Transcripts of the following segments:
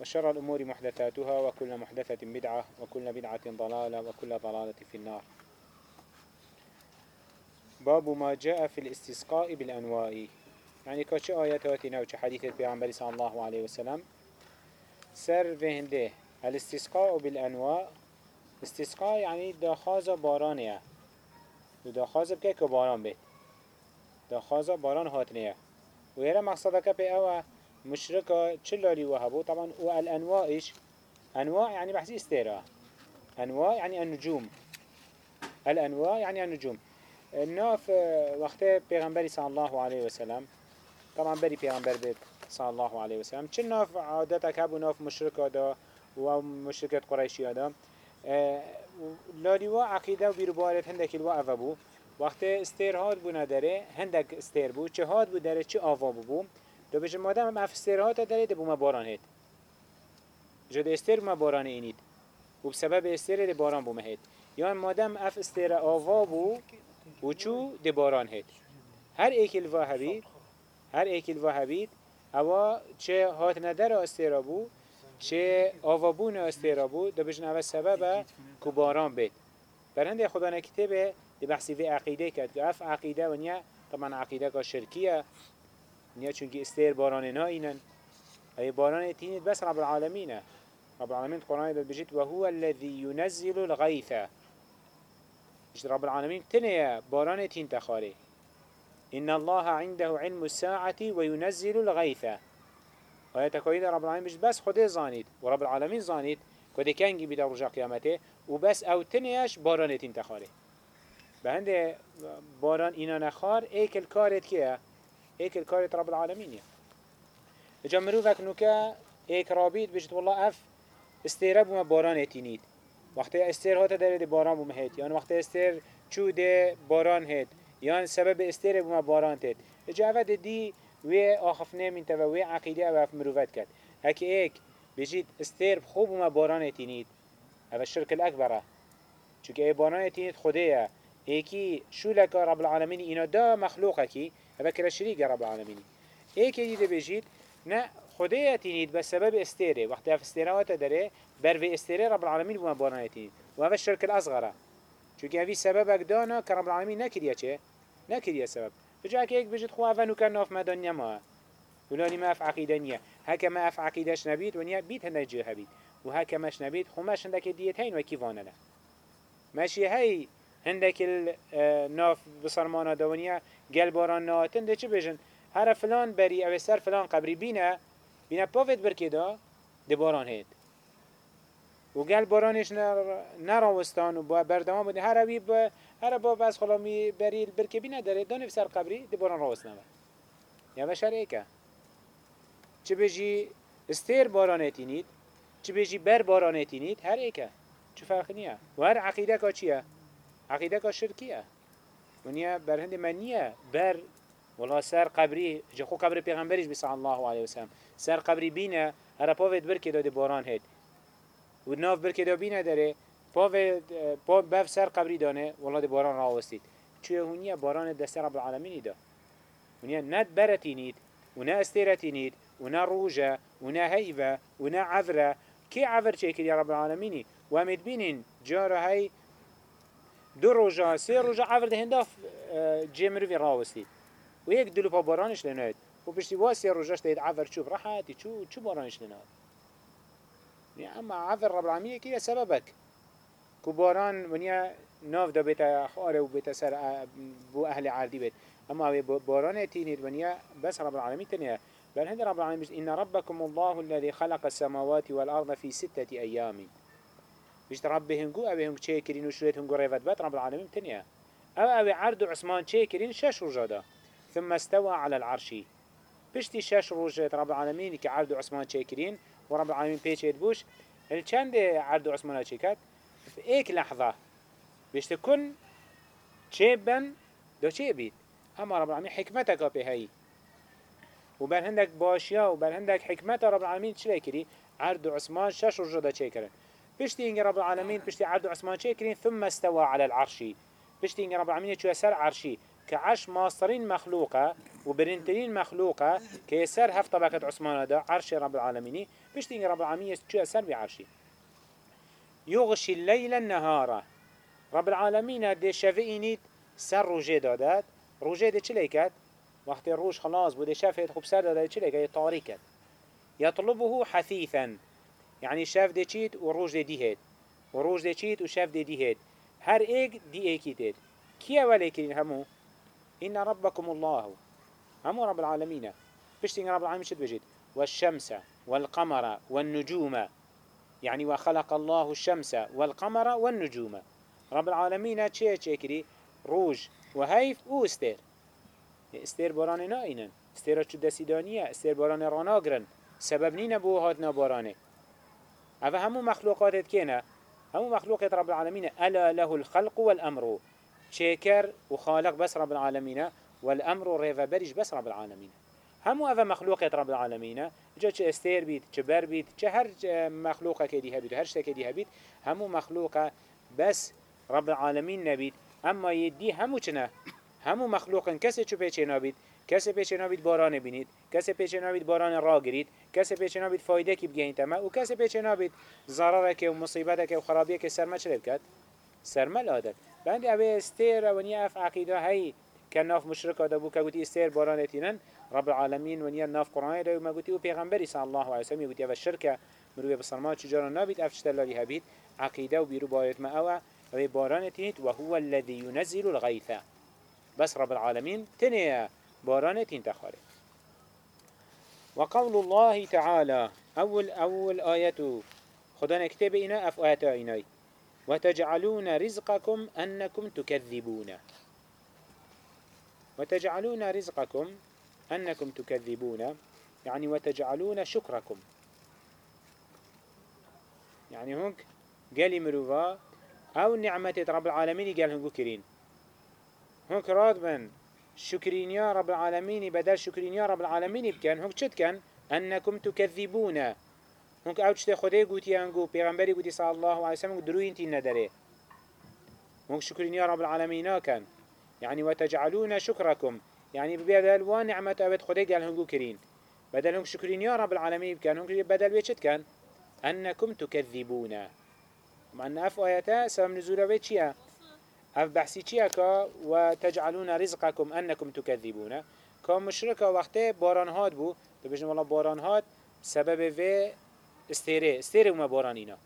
وشر الأمور محدثاتها وكل محدثة بدعة وكل بدعة ضلالة وكل ضلالة في النار. باب ما جاء في الاستسقاء بالأنواء. يعني كش آيات هاتنا وش حديث البيغمبر صلى الله عليه وسلم. سر فهنده الاستسقاء بالأنواء استسقاء يعني داخاز بارانية داخاز بكيك باران بيت داخاز باران هاتنية ويرى مقصدك بي اوه مشركة چلالي وهبو طبعا والأنواع إيش أنواع يعني بحثي استيرا أنواع يعني النجوم. الأنواع يعني النجوم. الناف وقت پیغمبری صلى الله عليه وسلم طبعا بري پیغمبر بيت صلى الله عليه وسلم چه ناف عادتك هبو ناف مشركة دا ومشركة قريشي دا لالیوا عقیده و بیروبارت هندک الوا افبو وقت هاد بو نداره هندک استیر بو. چه هاد بو داره چه آوا بو. دو بجه مادم هم اف استراحات داره ده بوما باران هید. جد استر بوما باران اینید. و بسبب استر ده باران بوما هید. یا مادم اف استر آوا بو و چو ده باران هر ایکل و هبید هر ایکل و هبید اوا چه هات ندر استرا بو چه آوابون استرا بو دو بجن اول سبب کو باران بید. برهند خدا نکتبه دی بحثی في عقیده کرد. اف عقیده و نیا طبعا عقیده که شرکیه. نیا چونکه استیر باران ناینن ای باران تینید بس رب العالمين رب العالمين القرآن داد بجيت وهو الذي ينزل الغيث مش رب العالمين تنيا باران تين تخاري إن الله عنده علم الساعة وينزل الغيث آية تكويدة رب العالمين مش بس خده زانيد ورب العالمين زانيد كده كان بدا رجع قيامته وبس أو تنياش باران تين تخاري بهند باران إنا نخار ايك الكارت كيه هيك الكارت رب العالمين إجا مروفك نوكا هيك رابيد بجد والله أف استيرب وما باران تينيد وقت استير هاتا داره دي باران بوم هيت. يعني وقت استير چو دي باران هيت. يعني سبب استير بوما باران تيت اجا افد دي وي آخفنه من تبا وي عقيده أو اف مروفت كد هكي ايك بجيت استير خوب وما باران تينيد هذا الشرك الأكبر چونك اي باران تينيد خديه ايكي شو لك رب العالمين اينا دا مخلوقكي هبا كلا شريك رب العالمين ايك يدي بجيت نه خدای تینید به سبب استیره وقتی اف استیره وقت داره بر و استیره رب العالمین بوم بانای تینید و اف شرک الاسغره چونکه اوی سبب اگدانا که رب العالمین نکریه چه؟ نکریه سبب بجا که ایک بجد خواه اونو که ناف ما ولانی ما اف عقیده نیه هکه ما اف عقیدهش نبید و نیا بید هنده جه بید و هکه مش نبید خو مش هنده که و کی وانه هندك الناف بصرمانا دونيا گل باران ناتن ده چه بجن؟ هر فلان بری او سر فلان قبری بینه بینه پاوت برکه دا ده باران هید. و گل بارانش نراوستان و بردمان بوده هر اوی با هر با بس خلامی بری برکه بینه داره دانه سر قبری ده باران راوست نمه یا بشر ایکه چه بجی استیر بارانتی نید؟ چه بجی بر بارانتی نید؟ هر ایکه چه فرق نیه؟ و هر عقیده که چیه؟ عقیده که شرکیه ونیا بر هند منیه بر والله سر قبری جخو قبر پیغمبریش بی صلی الله علیه وسلم. سر قبری بینه هر پاوت برکه داده باران هید. و ناف برکه دا بینه داره پاوت پا بف سر قبری دانه والله ده باران را آوستید. چوه هونیه باران دست رب العالمینی دا. هونیه ند برتی نید و نه استیرتی نید و نه روژه و نه هیوه و نه عذره کی عذر چه کردی رب العالمینی؟ و امید بینین جاره دو روزا سه روزا عورد هندا جمر في راوستي ويك دلو با بارانش لنهد و بشتي واسي روزاش تهد عفر شوف راحتي شو شو بارانش لنهد يعني اما عفر رب العالمين كده سببك كباران ونيا ناف دا بيتا خاره و بيتا سر بو أهل عردي بيت أبي باران تينير بنيا بس رب العالمين تنيا بل هند رب العالمين إن ربكم الله الذي خلق السماوات والأرض في ستة أيام. مش ربهم جو أبيهم شاكرين وشريتهم جو ريفت بات رب العالمين تنيا أو أبي عرض عثمان شاكرين شش رجادا ثم استوى على العرش. بشتي شش رجات رب العالمين كعرض عثمان شاكرين ورب العالمين بيش يدبوش الچند عرض عثمان شاكرين في ايك لحظة. بيشت كن چه دو چه بيت اما رب العالمين حكمتك به هاي وبر هندك باشيا وبر هندك حكمت رب العالمين چه كري عرض عثمان رجا چه كرن بشتي إنك رب العالمين بشتي عرض عثمان چه كرين ثم استوى على العرش. بشتي إنك رب العالمين چو سر عرشي. كعش ماصرين مخلوقة وبرنترين مخلوقة كيسر هف طبقة عثمان دا عرش رب العالمين. بشتي إنك رب العالمين چو سر بعرشي. يغشي الليل النهار. رب العالمين دي شفئينيت سر روجه دادات روجه دي وقت الروج خلاص بده شافت خوب سر داده چلي كات طاريكت يطلبه حثيثا. يعني شاف دي چيت وروج دي ديهت وروج دي چيت وشاف دي ديهت هر ايك دي ايكي تيت كيا ولكن همو؟ إن ربكم الله. همو رب العالمين بشتين رب العالمين شد بجيت والشمس والقمر والنجوم يعني وخلق الله الشمس والقمر والنجوم رب العالمين چه چه كري روج وهيف أو استير استير باران نائنن استير چو دسيدانية استير باران راناگرن. سبب نين بو هاتنا بارانه هذا همو مخلوقات كينا؟ همو مخلوقات رب العالمين ألا له الخلق والأمر. شكر وخالق بس رب العالمين والأمر ريفا بريش بس رب العالمين. همو هذا مخلوقات رب العالمين جا چه استير بيت چه بر بيت چه هر مخلوقة كديها بيت هر شتا بيت همو مخلوقة بس رب العالمين نبيت. أما يدي همو چنه؟ همو مخلوق کسی چو پیچه نابید کسی پیچه نابید باران بینید کسی پیچه نابید باران را گرید کسی پیچه نابید فایده کی بگین تمه و کسی پیچه نابید ضرره که و مصیبت که و خرابیه که سرما چه بکد سرما لادد بند اوه استیر و اف عقیده هی که ناف مشرک آده بو که گوتی استیر باران تینن رب العالمین و نیا ناف قرآن ده و ما گوتی و پیغمبری صلی الله علیه وسلم گوتی اوه شرکه مروی بسرما چجارا نابید افشتلالی هبید عقیده و بیرو باید ما اوه و باران تینید و هو الذي ينزل الغيث بس رب العالمين تنيا باران تين تخاري وقول الله تعالى أول أول آية خدا نكتب إنا أف آيات إناي وتجعلون رزقكم أنكم تكذبون وتجعلون رزقكم أنكم تكذبون يعني وتجعلون شكركم يعني هنك قالي مروفا أو نعمة رب العالمين قال هنقو كرين هنك راد شكرين يا رب العالمين بدل شكرين يا رب العالمين بكن. هنك شد كان أنكم تكذبون. هنك أو تشتي خده قوتي هنقو پیغمبری قوتي صلى الله عليه وسلم دروين تين نداره هنك شكرين يا رب العالمين كان يعني وتجعلون شكركم. يعني بدل وان نعمة أبد خده قال هنقو كرين. بدل هنك شكرين يا رب العالمين بكن. هنك بدل بيشت كان أنكم تكذبون. معنى أف آياتا سبب نزوله چيا اف بحثی چیه که و تجعلون رزقکم انکم تکذبونه که مشرک وقتی باران هاد بو. تو بجنم الله باران هاد سبب و استیره استیره اومه باران اینا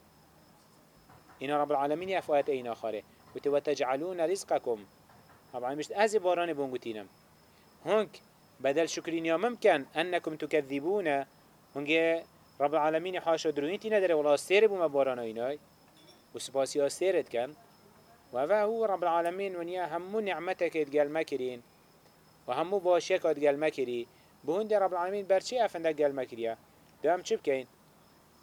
اینا رب العالمین اف آیت اینا خاره. گوته و تجعلون رزقکم رب العالمین از باران بونگوتینم هنک بدل شکرین یا ممکن انکم تکذبونه هنگه رب العالمین حاشا درونیتی نداره والله استیره ما باران اینای و سپاسی ها استیرت کن هو رب العالمين ونيا همو نعمتك يتقال مكرين وهمو باشيك يتقال مكري. بهند رب العالمين برشي أفندك قال مكريا. دام چه بكين؟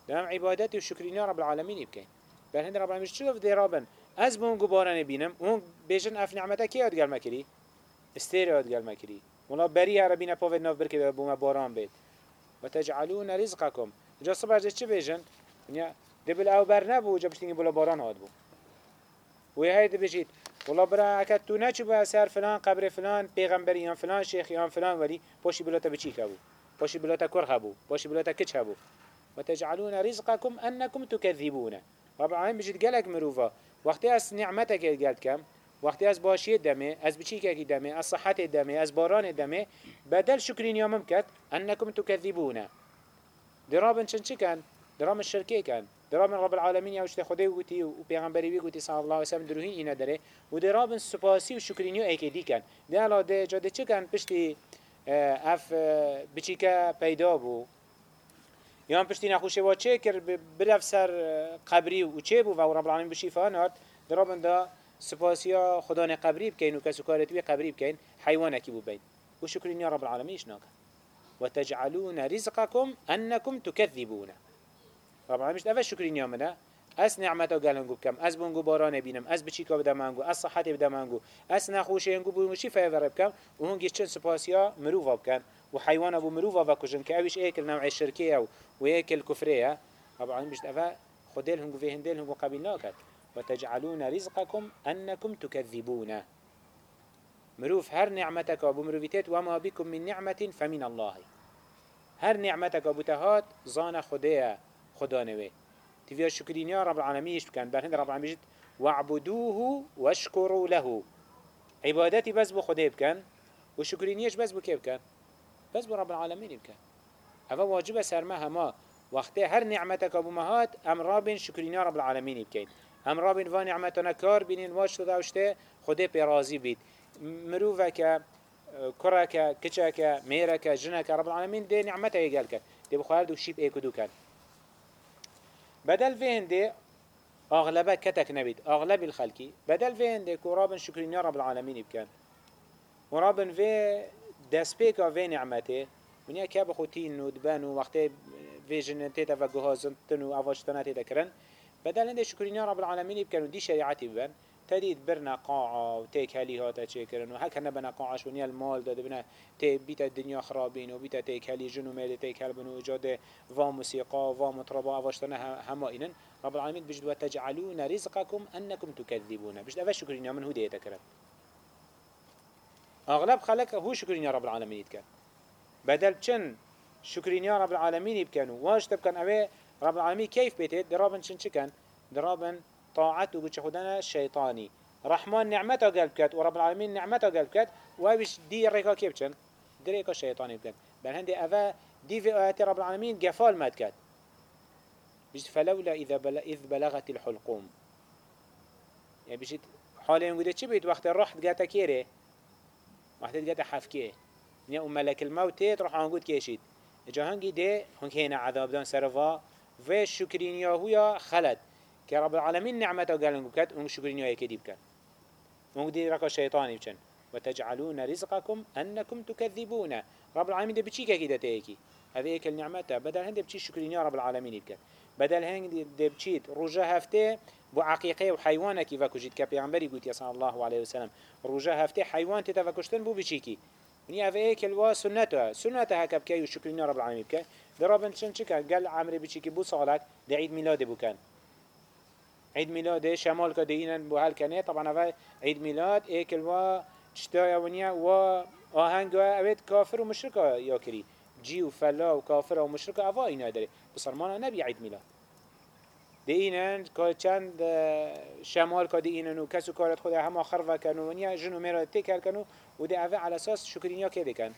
دام عبادتي وشكرين رب العالمين بكين بل هند رب العالمين شوف دي رابن از بون قبارن بينم هون بيجن اف نعمتك يتقال مكري؟ استير يتقال مكري. ولا بري عربينا بوفد نوف بركي بوما باران بيت. وتجعلون رزقكم. جا صبح چه بيجن؟ دبل أو بر نبو جا بشتینگی بلا باران هاد بو. و هی دبجید والله برا اکد تو نچو سر فلان قبر فلان پیغمبریان فلان شیخیان فلان ولی پاشی بلاتا بچی کبو پاشی بلاتا کر خبو؟ پاشی بلاتا کچ هبو وتجعلون رزقكم أنكم تكذبون طبعا بجد قالك مروفا. وقتی از نعمتك قالت كم وقتی از باشی دمه از بچی که دمه از صحت دمه از باران دمه بدل شکرین یا ممکت انکم تکذبون. درابن چن چکن درام الشركة كان درابن رب العالمين يا وشت خدي وقتي وبيغمبري بي قتي صلى الله عليه وسلم دروهين إنا داره ودرابن سپاسي وشكرينيو ايكي دي كان ده علا ده جاده چه كان پشتي اف بچيكا پیدا بو. یان پشتی نخوشه و چه کر برف سر قبری و چه بو و رب العالمین بشیفه نارد. درابن دا سپاسیا خدا نه قبری بکن و کسو کارت بی قبری بکن حیوانه کی بو بین. و شکرین یا رب العالمین اشناک وتجعلون رزقكم أنكم تكذبون العالمين مش أفا شكرين يا منا أس نعمته قالنجو كم أس بونجو باران بينم أس بچيكا بدا مانجو أس صحتي بدا مانجو أس نخوش ينجو بونجو شي فيفر بكم وهون جيشن سباسيا مروفا بكم وحيوان أبو مروفا بكوجن كأويش إيكل نوع الشركية وإيكل كفرية رب العالمين مش أفا خديل هنجو في هنديل هنجو قبيل وتجعلون رزقكم أنكم تكذبون مروف هر نعمتك أبو مروفيتات وما بكم من نعمة فمن الله. هر نعمتك أبو تهات زان خديه خدا نوي تفيا شكرين يا رب العالمين بكن بل رب العالمين وعبدوه واشكروا له. عبادتي بس بو خديه بكن وشكرينيش بس بو كيف بكن بس بو رب العالمين بكن هذا واجب سرما هما وقت هر نعمتك أبو مهات أم رابين شكرين يا رب العالمين بكين أم رابين فان نعمتنا كار بينين واش تداوشته خديه برازي بيت مروفك كرك كچك ميرك جنك رب العالمين دي نعمته يقالك دي بخوار دو شيب ايكو دو بدل فين دي اغلبه كتك نبيد أغلب الخلقي بدل دي كورابن شكرين يا رب العالمين بكان ورابن في دسبيكا في نعمته ونيا كاب خوتين ودبان وقت في جنتي تفقهازن وافاشتناتي تكرن بدل هنده شكرين يا رب العالمين بكان ودي شريعتي ببن. تدید برنا قاعة و تیک هلی هاتا چه کرن و هک بنا قاعة شونی المال داده بنا تی بیت دنیا خرابین و بیت تیک جنو میل تیک هل بنو ایجاد و موسیقا و مطربا اواشتنا هما اینن رب العالمین بجد و تجعلون رزقكم أنكم تكذبون. بجد اوه شکرین من هو دیتا کرد أغلب خلق هو شکرین رب العالمین يتكن. بدل چن شکرین رب العالمین يبكنوا واش تبكن؟ اوه رب العالمين كيف بيتت درابن چن چكن؟ درابن طاعت و بچه خودنا شیطانی. رحمان نعمتا قلب كات ورب العالمين نعمتا قلب كات وابش دي ريكا كيبچن دي ريكا شيطاني بكن بل هندي أفا دي في آيات رب العالمين قفال مات كات بجد فلولا إذا بل إذ بلغت الحلقوم. يعني بجد حالي نقول چه بيت وقت الروح تقاتا كيري وقت تقاتا حفكيه يعني أم ملك الموت تروح عنقود كيشيد جهانجي دي هنك هنا عذاب دان سرفا في شكرين ياهويا خلد. كرب العالمين نعمته قالن بكت ونك شكرين يا كدي بكت ونك دي ركا شيطاني بكن وتجعلون رزقكم أنكم تكذبون رب العالمين ده بتشي كده تيجي هذه هيك النعمة بدل هند بتشي شكرين يا رب العالمين بكت بدل هند ده بتشي رجا هفته بعقيقة وحيوانك كيف كجيت كبيعمبري قلت يا صلى الله عليه وسلم رجا هفته حيوان تتفكشتن بو بتشيكي وني هذا هيك الوا سنته سنته هكب كي وشكرين يا رب العالمين بكت ده رب شن شكا قال عمري بتشيكي بو صالك ده عيد ميلاد بو كان عيد ميلاد شمال كدينا بوهال كنه طبعا هذا عيد ميلاد ايكل و تشتايا ونيا و آهنگ و اوید کافر و مشرک یا کری جی و فلا و کافر و مشرک اوا اینا داره بسرمان نبی عید میلاد ده اینن چند شمال که ده اینن و کسو کارت خود همه خرفه کنو ونیا جنو میرا تکر کنو و ده اوه على أساس شکرینیا که دکن؟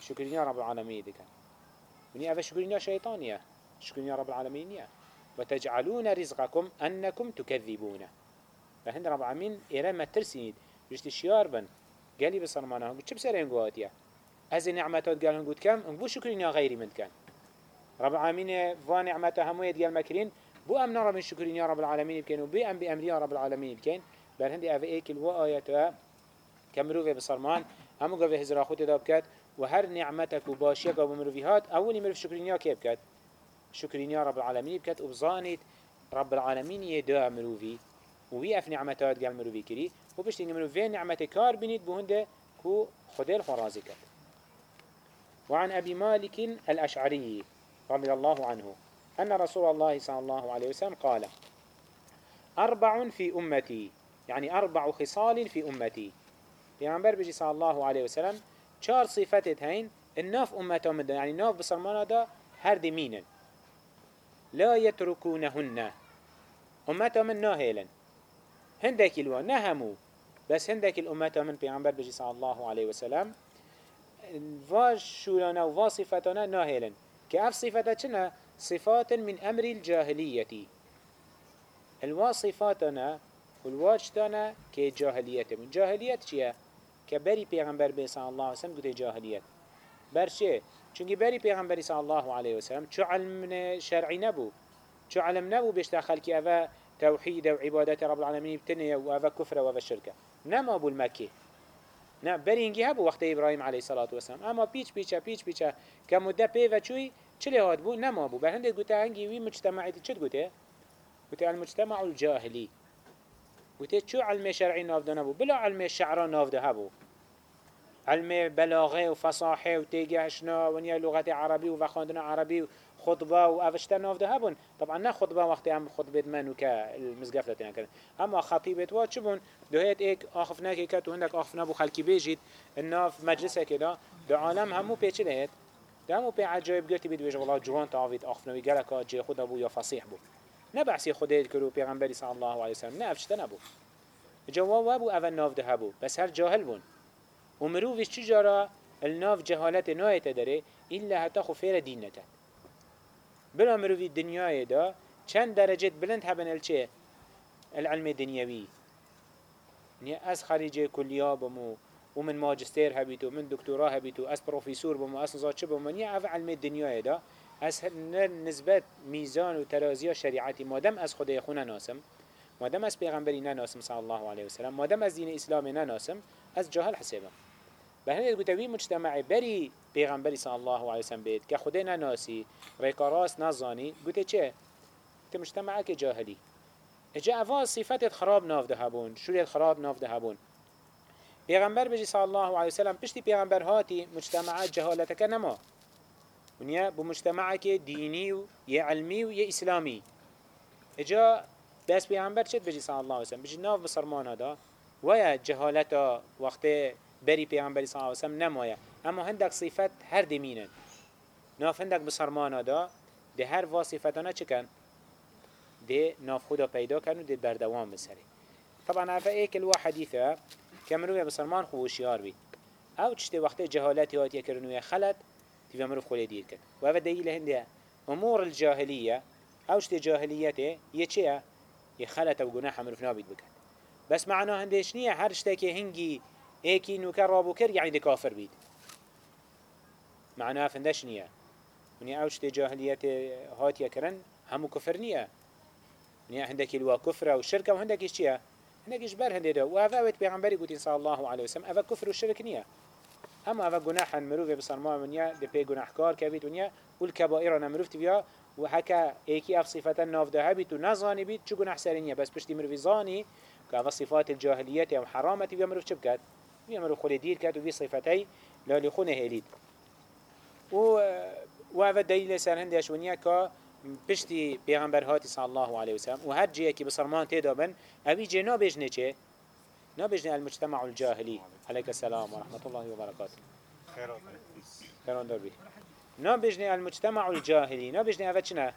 شکرینیا رب العالمین دکن. ونیا اوه شکرینیا شیطانیه. شکرینیا رب العالمین وتجعلون رزقكم أنكم تكذبون. فهند رب العالمين إيرا ما ترسينيد. بجت شيار بن قالي بصرمانا هم بتشب سرين قواتيا هذه نعمتات قالهم؟ قد كم؟ هم بو شكرين يا غيري من كان. رب العالمين فان نعمته هموية قال مكرين بو أم نرى من شكرين يا رب العالمين بكين وبي أم بأمر يا رب العالمين بكين. بل هندي أفا إيكل وآياتها كمروفي بصرمان. همو قوة هزرا خوتي دابكات وهر نعمتك وباشيك وبمروفيهات أولي مروف شكرين يا كيبكات يا رب العالمين. بكت وبزانيت رب العالمين يدا مروفي وهي أف نعمتات قال مروفي كري. وبشتين مروفي نعمت كار بنيت بهنده كو خدير خرازي كت. وعن أبي مالك الأشعري رضي الله عنه أن رسول الله صلى الله عليه وسلم قال أربع في أمتي يعني أربع خصال في أمتي. پیغمبر بجي صلى الله عليه وسلم چار صفتت هين الناف أمته مدن يعني ناف بصرمانه دا هر دي مينن. لا يتركونهن. أمتا من ناهيلا هندك الوا نهمو. بس هندك الأمتا من پیغمبر بجي صلى الله عليه وسلم. واش شولانا و صفتنا ناهيلا كأف صفتا چنا صفات من أمر الجاهلية الواصفاتنا والواجتنا كجاهلية من. جاهلية كبري پیغمبر بي صلى الله عليه وسلم قلت جاهلية برشي چونكي بري پیغمبر صلى الله عليه وسلم شو علم شرعي نبو شو علم نبو بيشتا خلقي أفا توحيد وعبادة رب العالمين بتنية وأفا كفر وأفا شركة نما أبو المكي نه برینگی هبو وقت علیه الصلاة والسلام. اما پیچ پیچه پیچ پیچه که مده پی و چوی چلی هاد بو نما بو بهنده گوته هنگی وی مجتمعیتی چد گوته؟ گوته المجتمع الجاهلی. گوته چو علم شرعی نافده نبو بلا علم شعرا نافده هبو علم بلاغه و فصاحه و تیگهشنا و نیا لغت عربی و وخاندن عربی و خطبه و افشتر نافده هبون. طبعا نه خطبه وقتی هم خطبه منو که المزگفلت نکرد اما خطیبت وا چه بون؟ دهیت ایک آخف نکی که تو هندک آخف نبو خلکی بیجید. الناف مجلسه که دا. دو عالم همو پیچه لهید ده همو پی عجایب گرتی بید ویج والله جوان تاوید آخف نوی گلکا جه خود بو یا فصیح بو. نه بحثی خودت کرو پیغمبری صلی الله علیه وسلم. نه افشته نبو. جواب ابو اول ناف ده هبو. بس هر جاهل بون. و مروفش چجارا الناف جهالت نایت داره إلا هتا خفير دينته بلا مروفي الدنيا دا چند درجة بلند هبن الچه العلم الدنيوي نيا از خارجه كليا بمو ومن ماجستير هبيتو من دكتوراه هبيتو از بروفيسور بمو از نزاد چه بمو نيا اف علم الدنيا دا. از نسبت ميزان و ترازيا شريعتي مادم از خدای خونه ناسم مادم از پیغمبری ناسم صلى الله عليه وسلم مادم از دين اسلام ناسم از جاهل حسابم. بهنده گوتوی مجتمع بری پیغمبری صلی الله علیه وسلم بید که خود نناسی ریکاراس نزانی. گوته چه؟ که مجتمع که جاهلی. اجا اول صفت خراب نافده هبون شوریت خراب نافده هبون پیغمبر بجی صلی الله علیه وسلم پشتی پیغمبر هاتی مجتمع جهالتک نما. ونیا بو مجتمع که دینی و یه علمی و یه اسلامی. اجا بس پیغمبر چت بجی صلی الله علیه وسلم بجی ناف بسرمان هدا ویا جهالتا وقت بری پیامبری صلی الله علیه و سلم نمایه اما هندک صفت هر دمینن ناف هندک بسرمانا دا ده هر واصفتانا چکن ده ناف خدا پیدا کن ده بردوام بسری طبعا عفا ایک الوا حدیثه کمروی بسرمان خوشیار بی. أو چشته وقت جهالتی هات یکرنوی خلط تیوه مروف خولی دیر کن و أو دلیل هنده امور الجاهلیه أو چشته جاهلیته یه چیه؟ یه خلط و گناح مروف نابید بکن بس معنا هندش نیه هر شته که هنگی ايكي نوكر رابو كر يعني دي كافر بيد. معناها فندش نية ونيا اوش دي جاهلية هاتيا كرن همو كفر نية. ونيا هندك الوا كفر والشركة وهندك إيش چيا هندك إيش بر هندي ده وافا ويت بيغمبري قوتين صلى الله عليه وسلم. أفا كفر والشرك نية. اما أفا جناحا مروف بصرما ونيا دي بي جناح كار كبيت ونيا والكبائر أنا مروف تبيا وهكا ايكي أف صفة ناف ده بيت ونزاني بيت شو جناح سرينيا بس بشتي مروفي زاني كأفا صفات الجاهلية أو حرامة تبيا مروف شبكات بيعملوا خلي دير كات وفي صفتي لا لخونه هليد. و وهذا دليل سر هندي أشونيا كا بشتي بيغمبر هاتي صلى الله عليه وسلم. وهر جيه كي بصرمان تيدابن أبي جي نابجنه چه؟ نابجنه المجتمع الجاهلي عليك السلام ورحمة الله وبركاته خيرون دربي نابجنه المجتمع الجاهلي نابجنه أفا چنه؟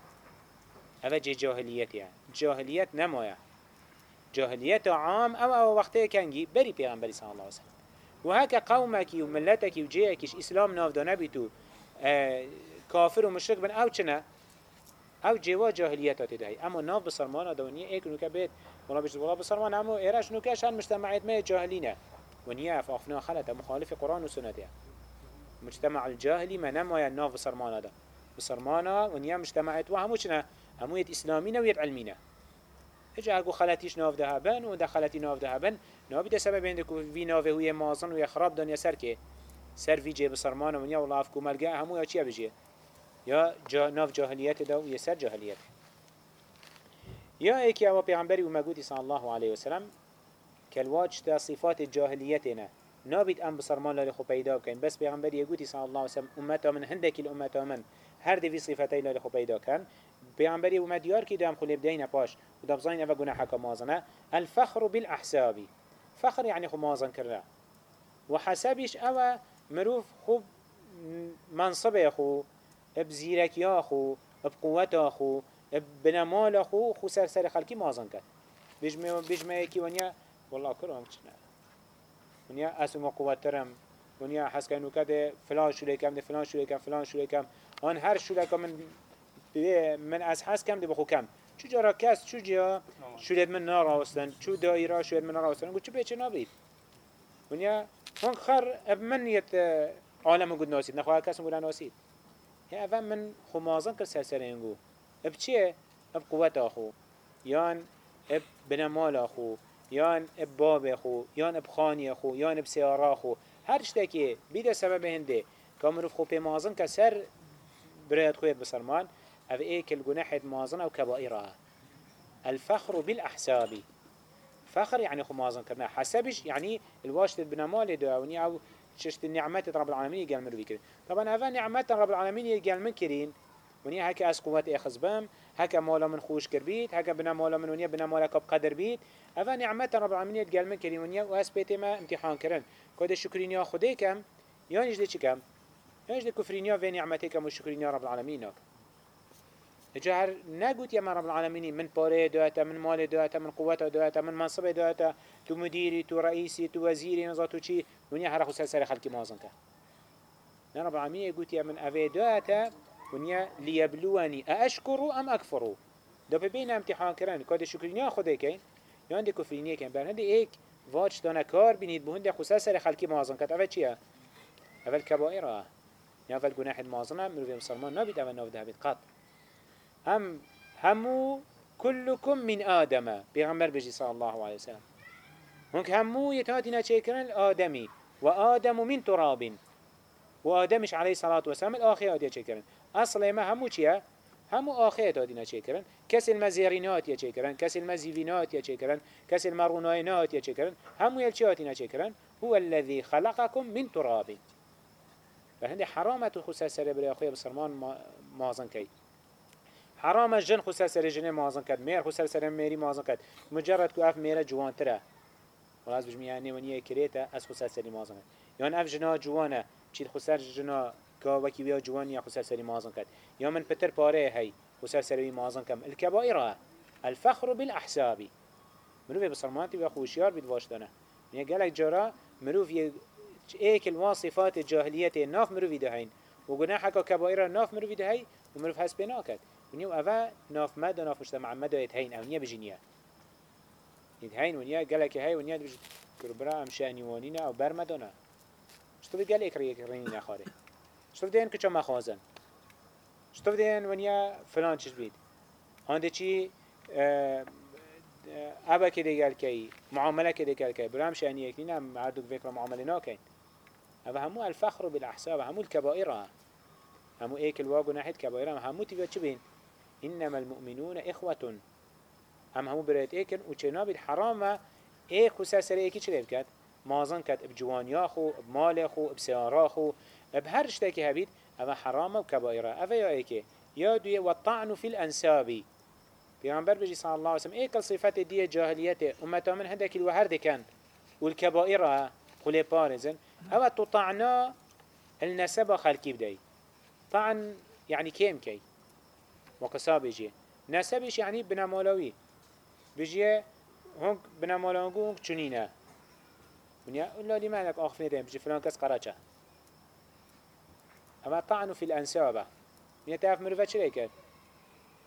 أفا جي جاهليت يعني جاهليت نمايا جاهليت عام أو أو وقته كنجي بري بيغمبري صلى الله عليه وسلم. وهكا قومك وملتك وجيكش إسلام نافدا نبيتو آه كافر ومشرك بن أو چنا أو جوا جاهليات تدهي أما ناف بصرمان دونية ايك نوكا بيت ولا بيجد ولا بصرمان أما إيراش نوكاش هن مجتمعات ما جاهلين ونيا فأخنا خلطة. مخالف قرآن وسنة مجتمع الجاهلي ما نما ناف بصرمان دا بصرمان ونيا مجتمعات وهمو چنا همو يد إسلامين ويد علمين اجا اگو خلطیش ناف ده و ناف نابی ده سبب اینده که وی ناوه هوی مازن و خراب دنیا سر که سر وی جه بسرمان و نیا و لاف کو ملگه همو یا چیه بجیه یا جا ناف جاهلیت ده و یا سر جاهلیت یا ایکی أو پیغمبری و مگودی صلی الله علیه وسلم کلواج تا صفات جاهلیت نه نابید ام بسرمان لالی خو پیدا کن بس پیغمبری یگوتی صلی الله علیه وسلم امتا من هندکی الامتا من. هر دوی صفاتی لالی خو پیدا کن پیامبری اومد یار کی دام خلی بدین پاش. و دام زاین اوه گناه حکم مازنه الفخر بالأحسابی. فخر يعني خو مازن كرنا وحسابش اوه مروف خوب منصب خو بزيرك يا خو بقوة خو بنمال خو خو سر سر خلقي مازن كر بجمع بجمع يكي ونيا والله كرام كنا ونيا اسمو قوة ترم. ونيا حس كانو كده فلان شو لكم ده فلان شو لكم فلان شو لكم آن هر شو لكم من من از حس کم دی بخو کم. چو جارا کس چو جا شوید من نارا وستن چو دایره شوید من نارا وستن گو چو بیچه نابید؟ ونیا هون خر اب من یت عالم گود ناسید. نخواه کس گود ناسید. یا اول من خو مازن کر سرسرین گو. اب چیه؟ اب قوت آخو. یان اب بنمال آخو. یان اب باب خو یان اب خانی خو یان اب سیارا خو هر شتکی بیده سبب هنده. که مروف خو پی مازن که سر برایت خوید بسرمان. أو ايك الجناح مازن أو كبائرها الفخر بالأحساب. فخر يعني خو مازن كرنا حسبش يعني الواشت بنمال دعوني أو ششت النعمات رب العالمين يقال من بكرين طبعا هذا نعمات رب العالمين يقال من كرين. ونيا هكا اس قوات اخذ بام. هكا مولا من خوش كربيت هكا بنا مولا من ونيا بنا مولا كب قدر بيت. هذا نعمات رب العالمين يقال من كرين. ونيا وأس بيتي ما امتحان كرن. كود الشكرين يا خدي كم يعني جدي كم جدي كفرين يا في نعمتك وشكرين يا رب العالمين. جهر نقول يا رب العالمين من باره دواتا من مال دواتا من قوة دواتا من منصب دواتا تو مديري تو رئيسي تو وزيري نزاتو چي ونيا هر خسال سر خلقي مازن كه رب العالمين يقول يا من أفي دواتا ونيا ليبلوني أشكر أم أكفر دو بين امتحان كران كاد شكرينيا خده كين يان دي كفرينيا كين بر هندي ايك واج دانا كار بينيد بهند خسال سر خلقي مازن كه أفل چيا أفل كبائرها يا أفل جناح مازنه مروي مسلمان نبيت أفل نوف دهبت قط. هم همو كلكم من آدم. بيغمبر بجي صلى الله عليه وسلم هنك همو يتهاتنا شكرا الآدمي وآدم من تراب. وآدمش عليه الصلاة والسلام الآخر آدية شكرا أصلا ما همو چيا همو آخر آدينا شكرا كس المزيرينات يا شكرا كس المزيفينات يا شكرا كس المرونينات يا شكرا همو يلشاتنا شكرا هو الذي خلقكم من تراب. فهندي حرامة خصوصا سربري أخويا بسرمان مازن كي حرام جن خسر سر جنه مازن کرد. میر خسر سر میری مازن کرد. مجرد کو اف میره جوان تره ولاز بجمی یعنی ونیه کریتا از خسر سری مازن کرد. یان اف جنا جوانه. چید خسر جنا که وکی بیا جوان یا خسر سری مازن کرد. یا من پتر پاره هی. خسر سری مازن کم. الكبائر الفخر بالاحسابي مروف بصرماتي وخوشيار بيدواش دانا يعني قالك جرا مروف ايك الواصفات الجاهلية ناف مروف دهين وقناحك كبائر ناف مروف دهين ومروف هس بناكت ونيو أفا ناف مد ناف مجتمع مد يتهين أو نيا بجنيا يتهين ونيا قالك هاي ونيا بج كربرا أم شانيوانينا أو برمدنا شتو قال إك ريك رينينا خاري شتو دين كتشا مخازن شتو دين ونيا فلان چش بيت هانده چي أبا كده قال كي معاملة كده قال كي برام شانيك نينا معدوك فكرة معاملة ناكين. أفا همو الفخر بالأحساب همو الكبائرها همو إيك الواقو ناحية كبائرها همو تبقى چبين إنما المؤمنون إخوة. هم همو برایت ایکن و چه نابید حرامة ای خصوصا سر ایکی چه بکد مازن کد بجوانیا خو بمال خو بسیارا خو بهر شتاکی هبید أما حرامة و کبائره اوه یا ایکی یا دوی والطعن في الانسابی پیغمبر بجی صلی الله علیه وسلم ایکل صفت دی جاهلیت امتا من هندك الوهر دکن والكبائرة قولي بارزن. أو تطعنا النسب خلقي بدي طعن يعني كيم كي؟ وقصا بيجي نسبش يعني بنا مولوي بيجي هونك بنا مولوي هونك چنينه ونيا ولا لي مالك آخفين دين بيجي فلان كس قراچه. اما طعنوا في الانسابه. ونيا تعرف مروفة چلي كد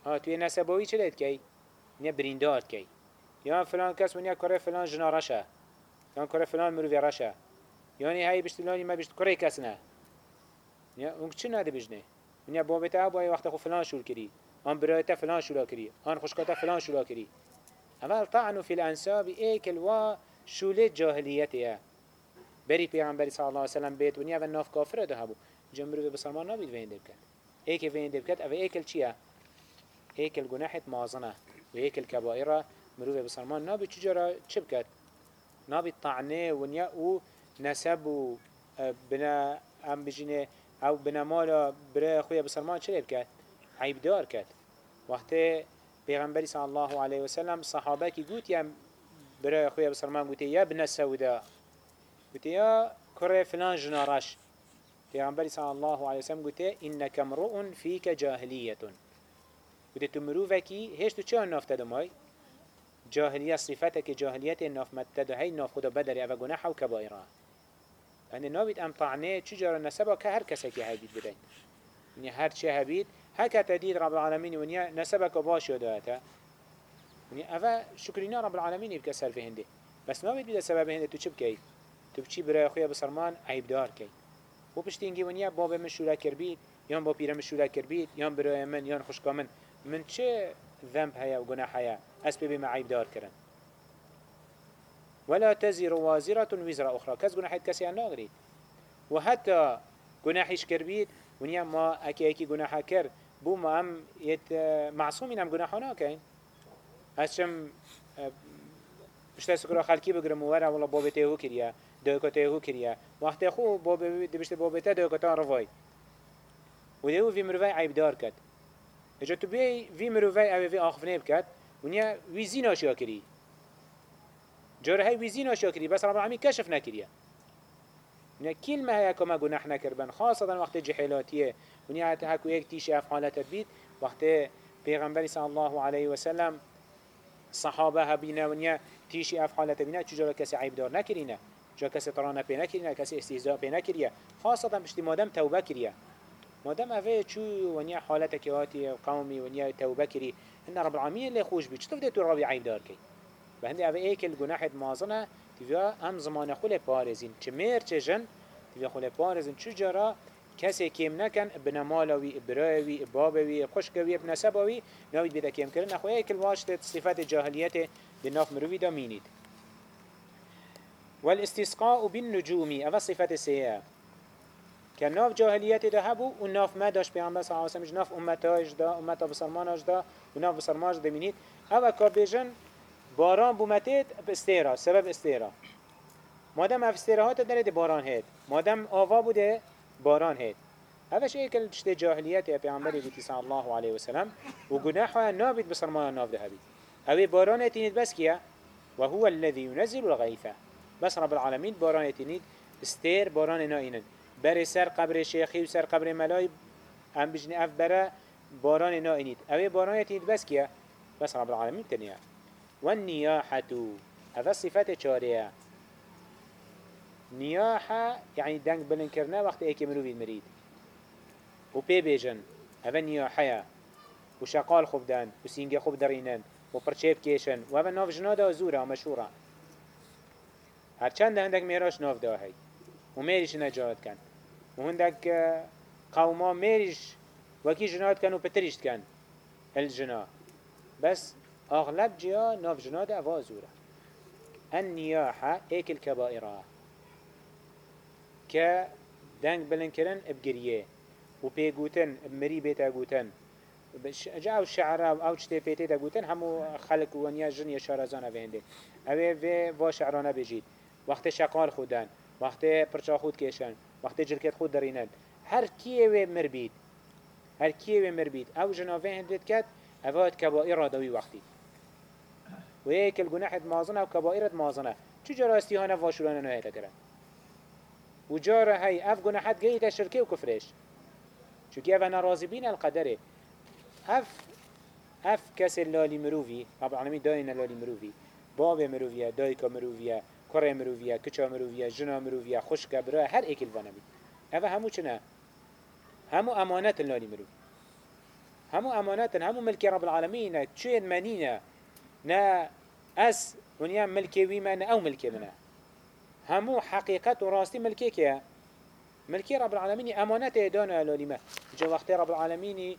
ها توي نسبوي چلي كي ونيا بريندات كي يا فلان كس ونيا كره فلان جنا رشا يا كره فلان مروفة رشا يعني هاي بشتلاني ما بشت كره كسنه نيا هونك چه نده بجنه؟ ونیا بابتا با وقت خو فلان شول کری. آن برایتا فلان شولا کری. آن خوشکتا فلان شولا کری. اما طعنو فی الانساب ایکل و شوله جاهلیتیه بری پیغمبری صلی الله علیه وسلم بیت ونیا و ناف کافر ده هبو. جمرو به بسرمان نبید وین دبکت. ایک وین دبکت أو ایکل چیه؟ ایکل گناحت مازنه. و ایکل کبائره مرو به بسرمان نبید. چجورا چه بکت؟ نبید طعنه و نسب و بنا ام بجینه أو بنمالا برای خوی بسرمان چه بکد عیب دار کد وقتی پیغمبری صلی الله علیه وسلم صحابه کی گوت یا برای خوی بسرمان گوتی یا ابن سودا گوتی یا کره فلان جنارش پیغمبری صلی الله علیه وسلم گوتی انک امرؤ فیک جاهلیت گوتی تو مروفکی هیچ تو چه نافته دمای جاهلیت صفتك جاهلیت ناف متد هی ناف خدا بدری أو گناح و هنده نابید ام طعنه چجارا نسبا که هر کسی که هبید بدین یعنی هر چه هبید هكا تديد رب العالمين ونيا نسبك باش يداتا ونيا أفا شكرنا رب العالمين يبكى سر في هندي بس ما بيد سبب هندي تو چه بكي تو بچی بسرمان عیب دار کی؟ و پشتینگی ونیا باب من شورا کر بید یان با پیرم شورا کر بید یان برای من یان خوشکا من من چه ذنب هيا و گناه هيا ببي ما عيب دار كرن ولا تزر وازرة وزر أخرى. كز جناح كسي الناغري وحتى جناحش كربيت ونيا ما أكي أكي جناح كر بو ما أم يت معصومين أم جناحنا كين هشم بشتى سكرا خالكي بقرم ورا ولا بابته هو كريا دوكته هو كريا. وقت خو باب دبشت بابته دوكته رفاي. وده في مروي عيب دار كد تو بی وی مروی أو وی آخفنه بکد ونیا وی زین آشیا کری وی زین آشیا کری بس رب العالمین کشف نکریه ونیا کلمه های کما گناح نکربن خاصة وقت جحیلاتیه ونیا حتی هکو ایک تیش اف وقت پیغمبری صلی الله علیه وسلم صحابه هبینا ونیا تیشی اف حالت بینه چجورا کسی عیب دار نکرینه جا کسی طرانه پی نکرینه کسی استهزاء پی نکریه خاصة بشتی مادم توبه کریه مادام اوه چو ونیا حالت کهاتی قومی ونیا توبه کری إن رب العالمین اللي خوش بی. چطور تو رابی عیب دار کی به هنده اوه ایکل گناحت مازنه تیویا هم زمان خول پارزین. چه میر چه جن تیویا خول پارزین. چو جرا کسی کم نکن بنمالوی ابرایوی بابوی خوشکوی بنسبوی نوید بیده کم کرن. اخوه ایکل واشت صفت جاهلیت بناف مروی دا مینید. والاستسقاء بالنجوم اوه صفت سیئه که ناف جاهلیت ده هبو و ناف ما داشت صلی الله علیه و ناف امتاش ده امتا بسرماناش ده و ناف بسرماناش ده مینید. أو کار بیجن باران بومتید استیرا سبب استیرا مادم افستیرهات دلید باران هید. مادم آوا بوده باران هید. اوش ایک الشت جاهلیت پیامبری گوتی صلی الله علیه و سلم و گناه ها نابید بسرمان ناب ده بید اوی باران تینید بس کیا و هو الذي ينزل الغيث بس رب العالمین باران تینید استیر باران ناینن بر سر قبر شیخی و سر قبر ملای ام بجن اف بره باران ناینید اوی باران تینید بس کیا بس رب العالمین تنیه. والنياحة. هذا صفات چارية نياحة يعني دنگ بلن کرنا وقت ايكي مروفين مريد و بي بيجن هذا نياحة. و شقال خوب دن. و سينگه خوب درينن و پرچيب كيشن و هذا ناف جنادا زورا و مشهورا هرچند هندك ميراش ناف داهي و ميرش نجاهد كن و هندك قوما ميرش وكي جناد كانوا بتريشت كان الجنا بس أغلب جيا ناف جناد أفازورة النياحة إيك الكبائرة. ك دنگ بلن کرن بگریه. و پیگوتن مری بیتا گوتن جا أو شعر أو چته پیتی دا گوتن همو خلق ونیا جن یشارزانه وینده اوه و و شعرانه بجید وقت شقال خودن وقت پرچا خود کشن وقتی جلکت خود درینن هر کیه و مربید هر کیه و مربید أو جناوه هندید کد اواد کبائر دوی وقتی و یک الگناحت مازنه و کبائرت مازنه. چو جرا استیهانه واشورانه نهیده کرن و جارا هی اف گناحت گیت شرکه و کفرش. چونکه اوه نرازی بین القدره. اف اف کس لالی مروفی رب العالمین داین لالی مروفی. باب مروفیه دایکا مروفیه کره مروفیه کچا مروفیه جنا مروفیه خوشک برای هر ایکل وأنا بید اوه همو چنه همو امانت لانی مروفی. همو امانت همو ملك رب العالمين تشين منينا نا أس ونيا ملكي ويما أو ملكي منا همو حقيقة وراستي ملكي كيا؟ ملكي رب العالمين أمانت دانا لاليما جا وقت رب العالمين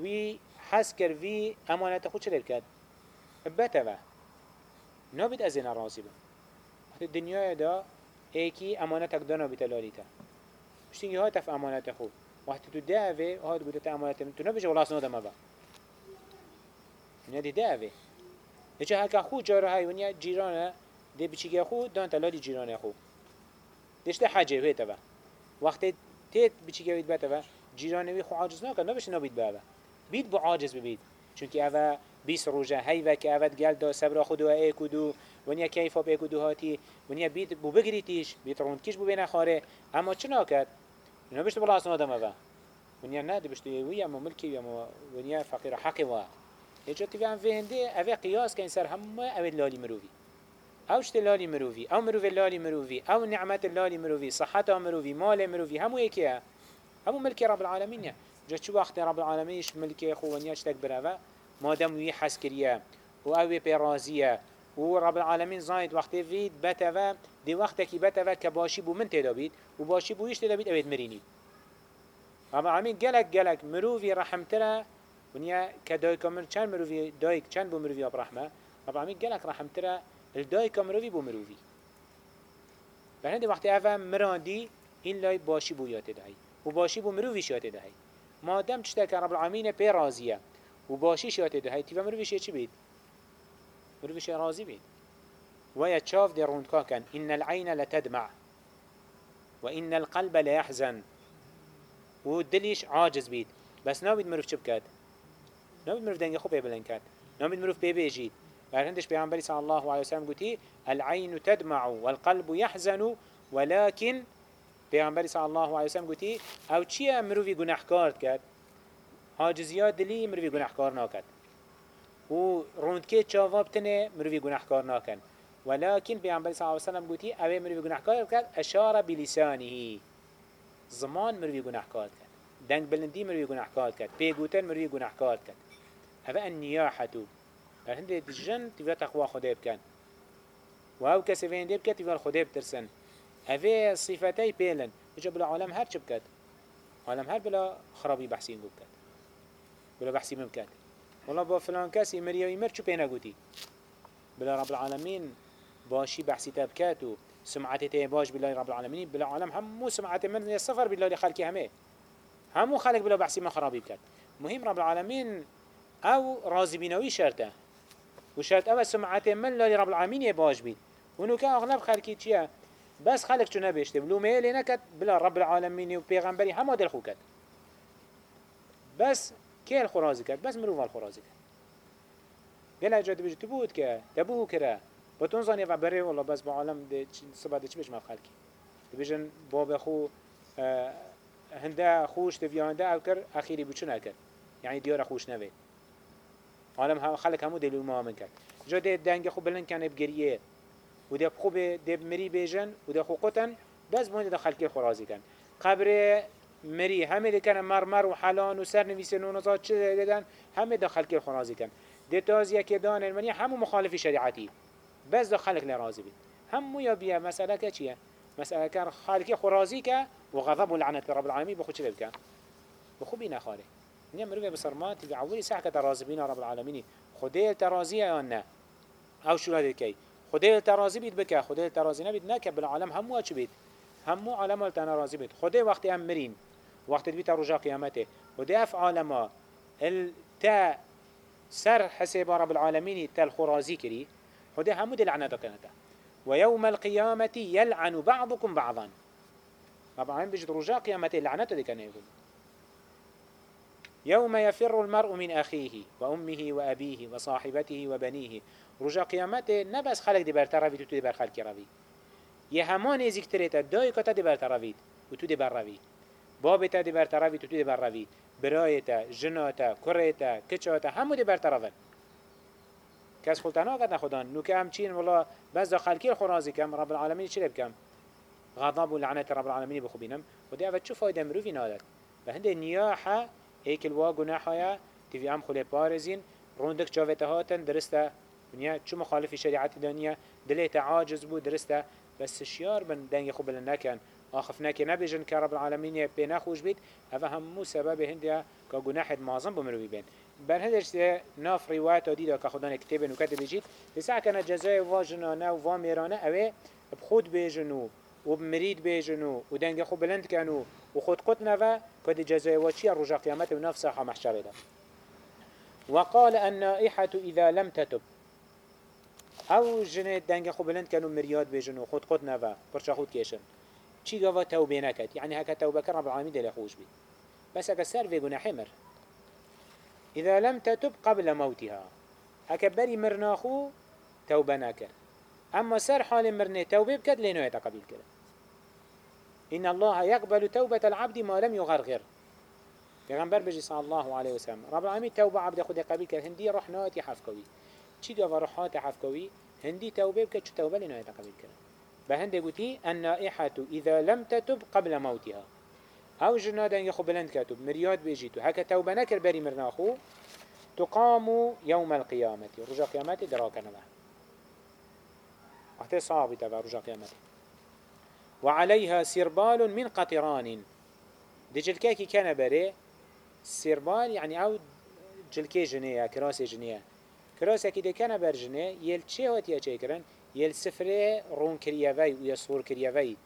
وي حسكر في أمانت خود شلل كاد. بتوا نابد ازين راسي بن الدنيا دا ايكي امانتك دانا بتلاليتا بشتينجي هاي تف أمانت خو. وقت تو دعوه تا أمانت من. تو نبجه ولا سنو دم با ونیا دی دعوه. نچه هکا خو جاره های ونیا جیرانه دی بچیگه خو دان تلالی جیرانه خو دشته حجه وی تبا وقت تیت بچیگه وید بتا جیرانه وی خو عاجز نکن نبش نبید با بید بو عاجز ببید چونکه اوه بیس روژه و که اود گل دا صبر خود و ای کدو ونیا کیفا به کدو هاتی ونیا بید بو بگریتیش بید روند کش بو بین خاره اما چنا کرد اینا بشت بلا اصلا آدم اوه ونیا نه دی بشت وی اما ملکی اما ونیا فقیر حقی وا ایجا تیوی هم فهنده اوه قیاس که این سر همه اوه لالی مروی. أو شت لالی مروی أو مروی لالی مروی أو نعمت لالی مروی صحت مروی مال مروی همو یکیه همو ملکی رب العالمین جا چه وقت رب العالمینش ملکی خوانیاش تک بره مادم وی حس کریه و اوی پی رازیه و رب العالمین زاید وقتی وید بتوه دی وقت کی بتوه که باشی بو من تدا بید. و باشی بو ایش تدا بید اوید مرینی. رب العالمین گلک گلک مروفی رحمتره. ونیا که دای کامر چند مروفی دای چند بو مروفی اب رحمه رب العالمین گلک رحمتره الدای کامروی بو مروفی بهنده وقتی اوه مراندی این لای باشی بو یاد دهی و باشی بو مروفی شاد دهی مادم چتا که رب العالمین پی راضیه و باشی شاد دهی تیوه مروفی چی بید؟ بيت ويا تشاف دي روندكا كان إن العين لتدمع وإن القلب لا يحزن ودليش عاجز بيت بس نابد مروف چه بكات نابد مروف دنگه خوب يبلن كات نابد مروف بيبيجيت فهندش بيعنبري صلى الله عليه وسلم قلت العين تدمع والقلب يحزن ولكن پیامبری صلی الله علیه و سلم گویی أو چیه مروی گناهکار کرد؟ عاجزیات دلی مروی گناهکار نکرد و روندکه چاوا بتنه مروی گناهکار ناکن ولكن پیامبر صلی الله علیه و سلم گویی اوه مروی گناهکار کرد؟ اشاره بلسانه. زمان مروی گناهکار کرد. دنگ بلندی مروی گناهکار کرد. پیگوتن مروی گناهکار کرد. اوه النیاحتو در هنده دجن تیوه تقوی خدا بکن و أو کسی وین دیب کد تیوه خدا بترسن اوه صفتای پیلن بجا بلا عالم هر چه بکد عالم هر بلا خرابی بحثین بکد بلا بحثی ممکد والله با فلان کسی مریا ایمر چو پینا گوتی بلا رب العالمین باشی بحثی تبکات و سمعت ته باش بلا رب العالمین. بلا عالم همو سمعت من صفر بلا خلقی همه. همو خلق بلا بحثی ما خرابی بکد مهم رب العالمین أو راضی بینوی شرطه و شرط أو سمعت من لالی رب العالمین باش بید ونو که اغلب خلقی چیه بس خلق چو نبشته بلو میلی نکد بلا رب العالمین و پیغمبری همه دل بس كي الخرازي كات بس مروف الخرازي كات قال اجاد بيجي تبود كه تبوه كره بتون زاني وبره والله بس بعالم ده صبح چه بيش ما خلقي بيجن باب خو آه هنده خوش تبي هنده أو كر اخيري بچون اكر يعني ديار خوش نوي عالم خلق همو دلیل ما کرد. جا ده دنگ خوب بلند کنه بگریه و ده خوب به ده مری بیجن و ده خو قطن. دست بونه ده خلقی کن. قبر مری همه ده کنه مرمر و حلان و سر نویسن و چه ده همه ده خلقی خرازی کن. ده تاز یکی دان المنی همو مخالف شریعتی. بس ده خلق نرازی بید. همو یا بیا مسئله که چیه؟ مسألة که و غضب وغضب لعنة رب العالمين بخو شبابك بخو بينا خالك نیا مروی بسرمات تبی عولی سحکه ترازی بین رب العالمین خدای ترازی یا نه؟ أو شو هذا کی خدای ترازی بید بکه خدای ترازی نبید نه که بالعالم همو چه بید؟ همو عالم تنرازی راضی بید. خدای وقتی هم مرین وقت بيت رجاء قيامته ودي أفعال ما التا سر حساب رب العالمين تا الخرازي كري ودي همود العنة كانتا ويوم القيامة يلعن بعضكم بعضا. طبعا بيجد رجاء قيامته اللعنة دي كان يقول يوم يفر المرء من أخيه وأمه وأبيه وصاحبته وبنيه. رجاء قيامته نبس خلق دي برترويت وتو دي برخلق روي يهمان ازيك تريتا داي كتا دي برترويت وتو دي بررويت بابتا دی برطرفی تو دی برروی برایتا جناتا کریتا کچاتا همو دی برطرفن کس خلطنا قد نخدان نو که همچین والله بس دا خلقی خرازی کم رب العالمین چی بکم غضب و لعنت رب العالمین بخوبینم. و دی اول چو فایده مروفی نادد به هنده ایک الوا گناحایا تیوی ام خلی پارزین روندک چاوته هاتن درسته ونیا چو مخالف شریعت دانیه دلیت عاجز بود درسته بس شیار بن دنگ خوب بلن نکن آخف نکه نبیجن که رب العالمین پی نخوش بید اوه همو سبب هنده که گناحت معظم بمروی بین بر هندش ناف روایت دیده که خدا نکتب نو کتب بجید بسا کنه جزای واجنانه و وامیرانه اوه بخود بیجنو و بمرید بیجنو و دنگ خود بلند کنو و خود قد نوه که دی جزای واجی رجا قیامت و ناف ساحه محشره ده. وقال النائحة إذا لم تتب. أو جنه دنگ خو بلند کنو مریاد بیجنو خود خود نوه پرچا خود کشن چی گاوا توبه نکد یعنی هکا توبه کن رب العالمین دل خوش بید بس هکا سر في گناح مر إذا لم تتب قبل موتها. هكا بري مرناخو توبة ناكر أما سر حال مرنه توبة بكد لينو يتقبل كده إن الله يقبل توبة العبد ما لم يغرغر. پیغمبر بجي صلى الله عليه وسلم رب العالمين توبة عبد خود قبل كده هندي رحناتي حفكوي چي قوى رحات حفكوي هندي توبة بكد شو توبة لينو يتقبل كده بهند قوتي النائحة إذا لم تتب قبل موتها. أو جنا دنگ خو بلند كتب مرياد بيجيتو هكا توبة نكر بري مرناخو تقام يوم القيامة رجا قيامة دراكنا وقت صعب تبع رجا قيامة وعليها سربال من قطران. دي جلكاكي كان بري. سربال يعني أو جلكي جنية كراسي جنية. كراسي كي دي كان بر جنية. يل چه هاتيا چه کرن يل سفره رون كريوي ويا صور كريوي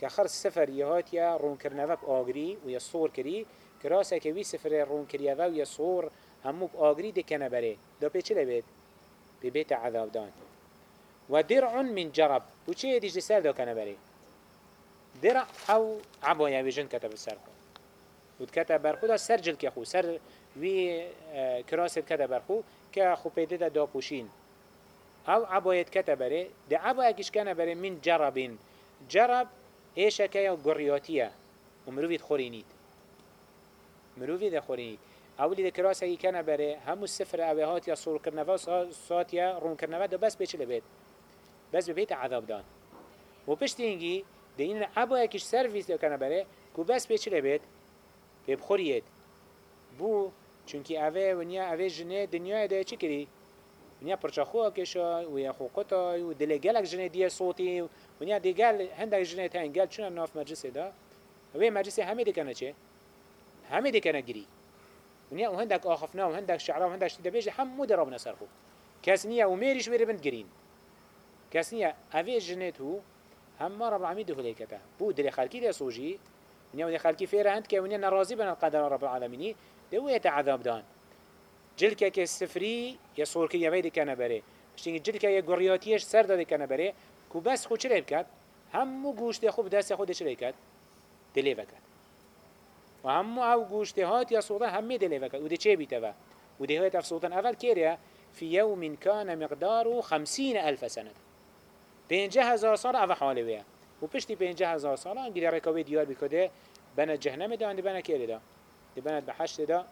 كخر سفر يهاتيا رون كرنوه بآگري ويا صور كري. كراسي وي سفره رون كريوي ويا صور همو بآگري دي كان بري دا بيچه لبيت. ببيت عذاب دان. ودرع من جرب. يديش دي سر دا كان بري درع أو عبايا بجن كتب السر وتكتب برخو سر جل كخو سر وی کراسه کده برخو که خو پیده دا دا پوشین. أو عبایت کته بره ده عبا اکیش کنه بره من جربین جرب ایشه که یا گریاتیه. و مروفید خورینید مروفید خورینید اولی ده کراسه ای کنه بره همو سفر اوه هات یا صور کرنوه و سات یا رون کرنوه ده بس بیچه لبید بس ببیت عذاب دان. و پشت اینگی ده این عبا اکیش سرویس کنه بره که بس بیچه لبید ببخورید بو چونکی اوه ونیا اوه جنه دنیا ده چی کری؟ ونیا پرچخوه کشا و یا خوکتا و دل گلک جنه دیه صوتی ونیا دی گل هندک جنه تا گل چون ناف مجلس ده. اوه مجلس همه دکنه چه؟ همه دکنه گری ونیا و هندک آخفنا و هندک شعرا و هندک شتیده بیجه همو دراب نسر خو. کس نیا و میریش بری بند گرین اوه جنه تو هم رب العالمین ده لیکتا بو دل خلکی ده سوجی ونیا و دل خلکی فیره هند که ونیا نرازی بنا القدر رب العالمینی دوية عذاب دان. جلك كي السفري يصور كي يميد كان بري شتين جلك يا قرياتيش سر داد كان بري كو بس خو چرا بكات همو گوشت خوب دست خود چرا بكات دلي وكات و همو أو گوشت هات يا صوتا همي دلي وكات وده چه بيتوا وده هات اف صوتا اول كيريا في يوم كان مقداره خمسين ألف سنة بينجه هزار سال أو حالي ويا و پشتی پنجه هزار سال انگلی رکاوی دیار بکده بنا جهنم ده اند بنا کیری ده دبنت بحشت دا.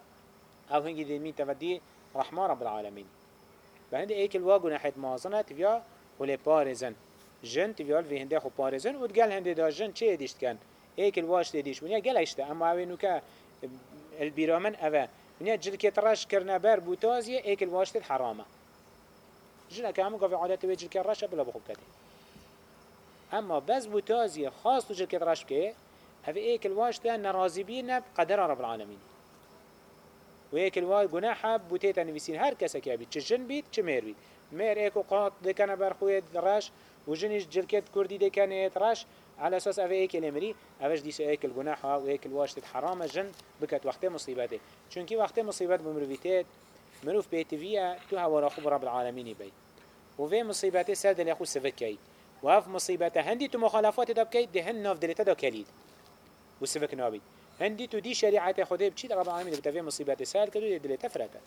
أو هنگی دی مين تفدي رحمة رب العالمين بهند ايك الواقو نحيت مازنة تفيا ولي بارزن جن تفيا في هنده خو بارزن وتقال هنده دا. جن چه ديشت كان ايك الواش ديش ونيا قال اشتا اما اوه نوكا البيرامن اوه. ونيا جل كترش كرنا بر بوتازيه ايك الواش دي حرامه. جل كامو قفي عادته ويجل كرش بلا بخوب كده اما بس بوتازيه خاص تو جل كترش بكيه هذا ايك الواش نرازي بينا بقدر رب العالمين ويك الواش جناحه بوتيتا نفسين هر كسا كابي تشجن بيت تشمير بيت مير ايكو قاط دكنا برخوية راش وجنش جلكت كردي دكنا راش على أساس افا ايك الامري افاش ديس ايك الجناحه وايك الواش حرام جن بكت وقت مصيبته چونكي وقت مصيبت بمروفيتات مروف بيتفيا تو هوا راخو رب العالمين بي وفي مصيبته سرد اللي اخو سفكي وهف مصيبته هندي تو مخالفات دبكي دهن ناف دلتا دا كليد وسفك نابي هندي تو دي شريعة خده بچيت رب العالمين بتفي مصيبات سهل كدو يدل تفرته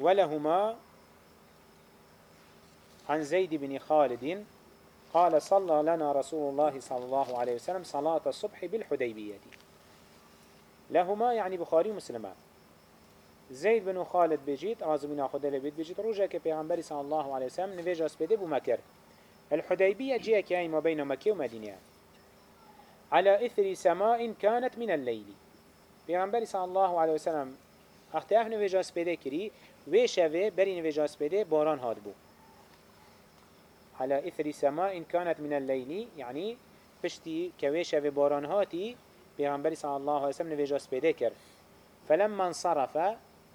ولهما عن زيد بن خالد قال صلى لنا رسول الله صلى الله عليه وسلم صلاة الصبح بالحديبية. لهما يعني بخاري ومسلمان زيد بن خالد بجيت خده لبيت بجيت روجا كبيغنبري صلى الله عليه وسلم نفيج أسبده بمكر الحديبية جية كاي ما بين مكة ومدينة. على إثر سماء كانت من الليل. پیغمبر صلى الله عليه وسلم وقت اف نویجا سپیده کری و شوه بری نویجا سپیده باران هاد بو على إثر سماء كانت من الليل يعني پشتی كوي شوه باران هاتی پیغمبر صلى الله عليه وسلم نویجا سپیده کر فلما انصرف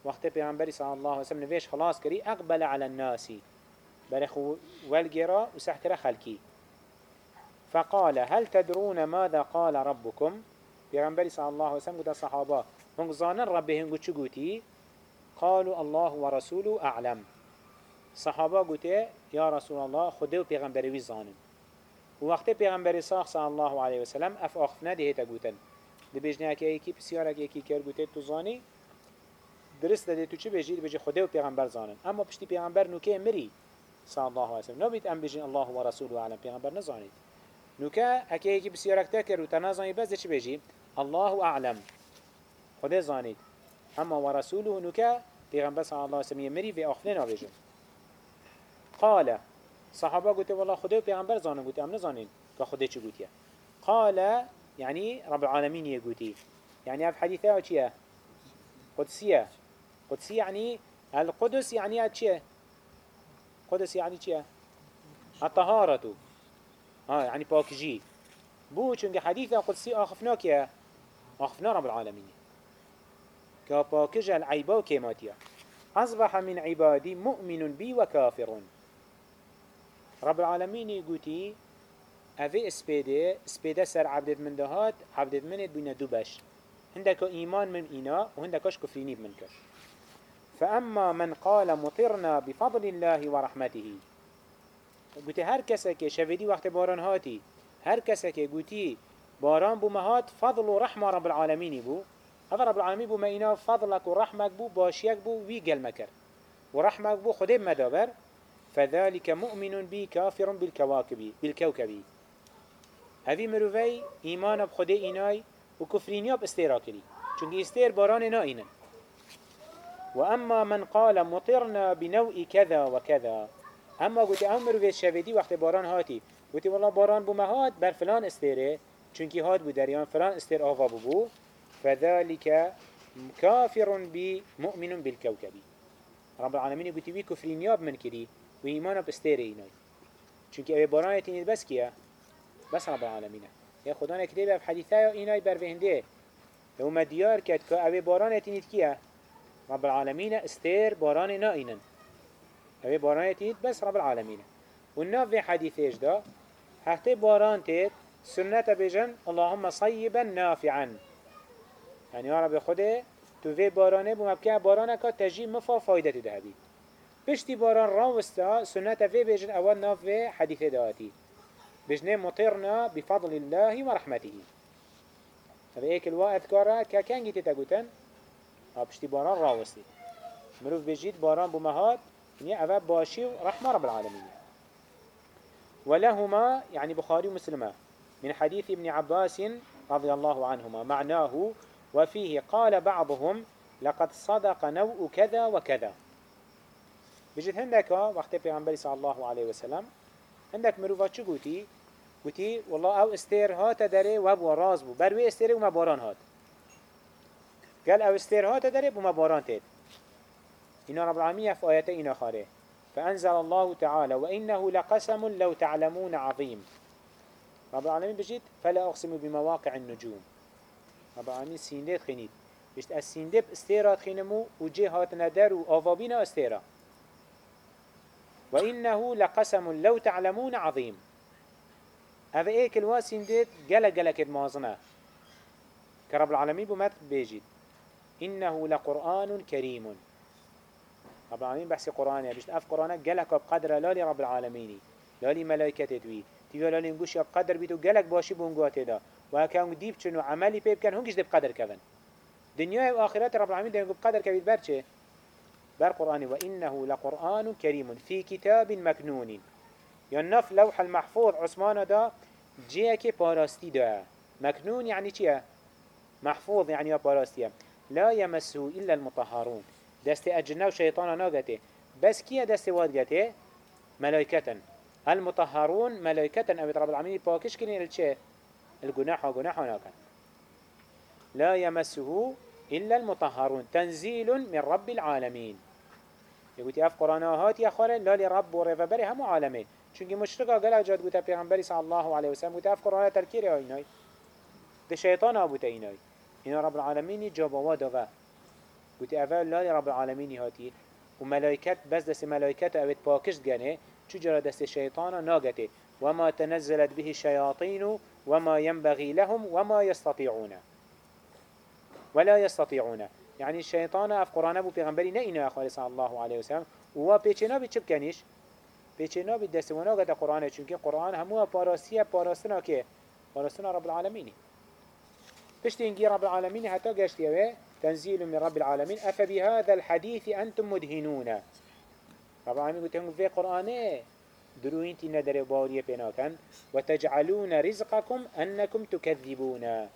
وقت پیغمبر صلى الله عليه وسلم نویج خلاص کری اقبل على الناس. برخو والگرا و سحكرا خلقی فقال هل تدرون ماذا قال ربكم؟ پیغمبر صلى الله عليه وسلم قد الصحابة هم ظانن ربهم قد قوتي قالوا الله ورسوله أعلم. صحابة قلت يا رسول الله خده پیغمبر وی ظانن وقت پیغمبر صلى الله عليه وسلم اف آخفنا ده هتا قوتن ده بجنه اکی ایکی پسیارک ایکی کر قوته تو ظانی درست ده تو چی بجی؟ ده بجی خده و پیغمبر ظانن اما پشتی پیغمبر نوکه مری. صلى الله عليه وسلم. نبيت ام بجي الله ورسوله أعلم پیغمبر نظانید نوكا هكي هكي بسيارك تاكر وتنازعني بس دي بيجي الله أعلم. خده زانيد أما ورسوله نوكا پیغمبر صلى الله عليه وسلم يمري في آخرين آبيجي قال صحابة قلت والله خده پیغمبر زانن قلت أم نزانين كخده چه قلت قال يعني رب العالمين يقولي يعني في حديثة چيه قدسية قدسية يعني القدس يعني چيه قدس يعني چيه الطهارة. ها يعني باكجي بو چونك حديثة قدسية آخفناك يا آخفنا رب العالمين كباكج العيبا وكيماتيا أصبح من عبادي مؤمن بي وكافر رب العالمين يقولي أفي اسبيده اسبيده سر عبدت من دهات عبدت منت بين دو بش. عندك إيمان من إنا وعندكش كفريني منك فأما من قال مطرنا بفضل الله ورحمته. قلت هر كسك شفيدي وقت باران هاتي هر كسك قلتي باران بو مهات فضل ورحمة رب العالمين بو. هذا رب العالمين بو ما إنا فضلك ورحمك بو باشيك بو ويقل مكر ورحمك بو خدب مدابر. فذلك مؤمن بي كافر بالكواكب بالكوكب هذه مروفي إيمان بخده إناي وكفرينيا باستيرا كري چونك استير باران نائنا وأما من قال مطرنا بنوء كذا وكذا أما قلت أمر في الشفيدي وقت باران هاتي قلت والله باران بمهات بر فلان استيره چونك هات بو دريان فلان استير آفا ببو. فذلك كافر بمؤمن بالكوكب رب العالمين قلت بي كفرين ياب من كري وإيمان باستيره إناي چونك أبي باران يتيني بس كيا بس رب العالمين يا خدانا كتابه في حديثة إناي برفهنده لو ما ديار كد كأبي باران يتيني كيا رب العالمين استير باران نائنا أبي باران يتيني بس رب العالمين. والناف في حديثيش ده هحتي باران تيت سنة بجن اللهم صيبا نافعا. يعني يا رب خده تو في بارانه بو مبكع بارانه که تجي مفا فايدة دهبي بشتي باران راوستا سنة في بجن اول ناف في حديث دهاتي بجنه مطرنا بفضل الله ورحمته هذا ايك الوقت كارا كان جيتي بشتي باران راوستي مروف بجيت باران بمهات يعني أبا باشي رحمة رب العالمين ولهما يعني بخاري ومسلمة من حديث ابن عباس رضي الله عنهما معناه وفيه قال بعضهم لقد صدق نوء كذا وكذا بجد هندك وقت پیغمبر صلى الله عليه وسلم هندك مروفا چو قوتي قوتي والله آو استير هات داره وابو راز بو. بروي استير وما باران هات. قال أو استير هات داره وما باران تيد. إن رب العالمين في آيات إنا خاره فأنزل الله تعالى وإنه لقسم لو تعلمون عظيم. رب العالمين بجد فلا أقسم بمواقع النجوم. رب العالمين سيندت خينيت بجد السيندب استيرات خينمو وجي هاتنا در وآفابين استيرا وإنه لقسم لو تعلمون عظيم. هذا كلوا سيندت جلا جلا كد مازنا كرب العالمين بمت بيجد إنه لقرآن كريم. رب العالمين بحث قرآن يا بيشت أف قرآن جلك بقدر لا لرب العالمين لا لملائكته دوي تيجي لا لنقوش بقدر بيتو جلك باشي بونقاته دا وهكذا ديب شنو؟ عملي بيب كان هنجش دي بقدر كفن. دنيا وآخرات رب العالمين ده بقدر كبير برشة بر قرآن وإنه لقرآن كريم في كتاب مكنون. ينف لوح المحفوظ عثمان دا جيك باراستي دا مكنون يعني چيه محفوظ يعني باراستي لا يمسه إلا المطهرون. دست أجنة وشيطانا ناقته. بس كيه دست واد قته؟ ملائكة المطهرون ملائكة أبي رب العالمين باكش كنين الشيء الجناح وجناح ناكن لا يمسه إلا المطهرون. تنزيل من رب العالمين. يقول أف قرآنات يا خال لا لرب ورفبري هم عالمين چونك مشرقا قال جاد قلت پیغمبر صلى الله عليه وسلم قلت أف قرآن تركيري هاي ده شيطان أبو تيناي إن رب العالمين جابوا دغا قلت أفعل لا رب العالمين هاتي وملائكت بس دست ملائكت أبد باكشت جنه چجرا دست شيطان ناقته وما تنزلت به الشياطين وما ينبغي لهم وما يستطيعون ولا يستطيعون يعني الشيطان اف قرآن ابو پیغمبری نه اینو اخوال صلی الله عليه وسلم. و پیچنا بی چپ کنیش؟ پیچنا بی دستوانا گتا قرآن چونکه قرآن همو پاراسیه پاراستنا که رب العالمين پشت رب العالمين حتى گشتیوه تنزيل من رب العالمين. أفبهذا الحديث أنتم مدهنون. رب العالمين قلت في قرآنه دروين تينا در بارية بناكن وتجعلون رزقكم أنكم تكذبون.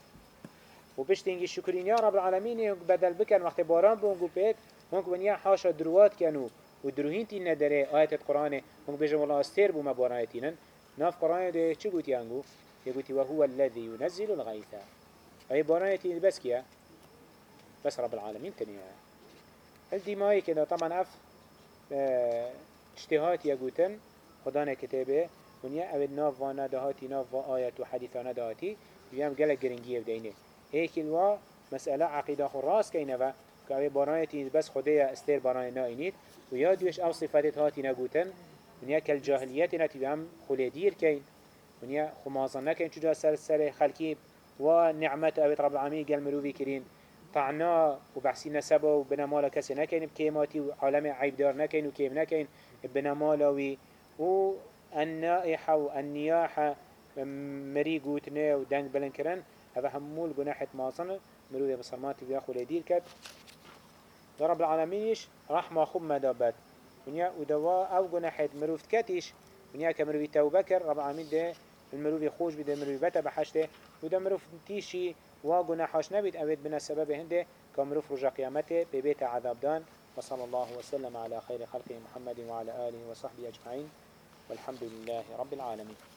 وبشتينجي الشكرين يا رب العالمين بدل بكن وقت باران بونجو بيت ممكن بنيا حاشا دروات كانوا ودروهين تينا در آيات القرآن ممكن بيجوا والله أستير بما باران تينن ناف قرآن ده چه قلت يانجو يقولي وهو الذي ينزل الغيث. أي بارانيتي بس كيا بس رب العالمين تنيا الدماء كده طبعا أف آه اجتهاد يقولن خدانا كتابه ونيا أو ناف وأنا دهاتي ناف آيات وحديثانا دهاتي بيام قلق جرنجيه بدينه هيك الوا مسألة عقيدة خراس كينه و كأوي برانيتي بس خدية استير براني ناينيت وياد ويش آو صفات هاتي نقوتن ونيا كالجاهليات نتي بيام خليدير كين ونيا خمازن نكين چجا سر سر ونعمة أبي رب العالمين قال مروفي كرين طعنا وبحسي نسبه وبنا مالا كسي نكين بكيماتي وعالم عيب دار نكين وكيم نكين بنا مالا و النائحة والنياحة مري قوتنا ودنگ بلن كرن. هذا همول جناحة ماصنة مروي بصرمات بياخو لدير كد رب العالمينش رحمة خب مدابت ونيا ودوا أو جناحة مروفت كاتيش ونيا كمروي توبكر رب العالمين ده المروي خوش بده مروي بتا بحشته وده مروف تيشي وجناحش نبيت أبد بنا السبب هنده كمروف رجا قيامته ببيت عذاب دان وصلى الله وسلم على خير خلقه محمد وعلى آله وصحبه أجمعين. والحمد لله رب العالمين.